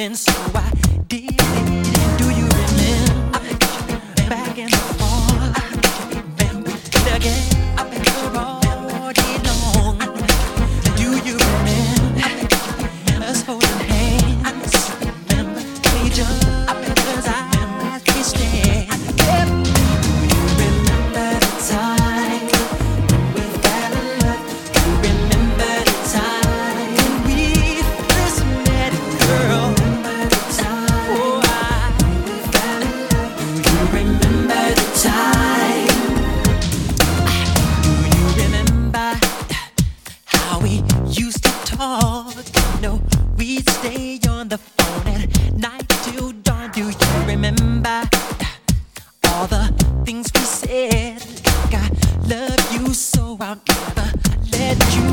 living, so I talk. No, we stay on the phone at night till dawn. Do you remember all the things we said? Like I love you, so I'll never let you.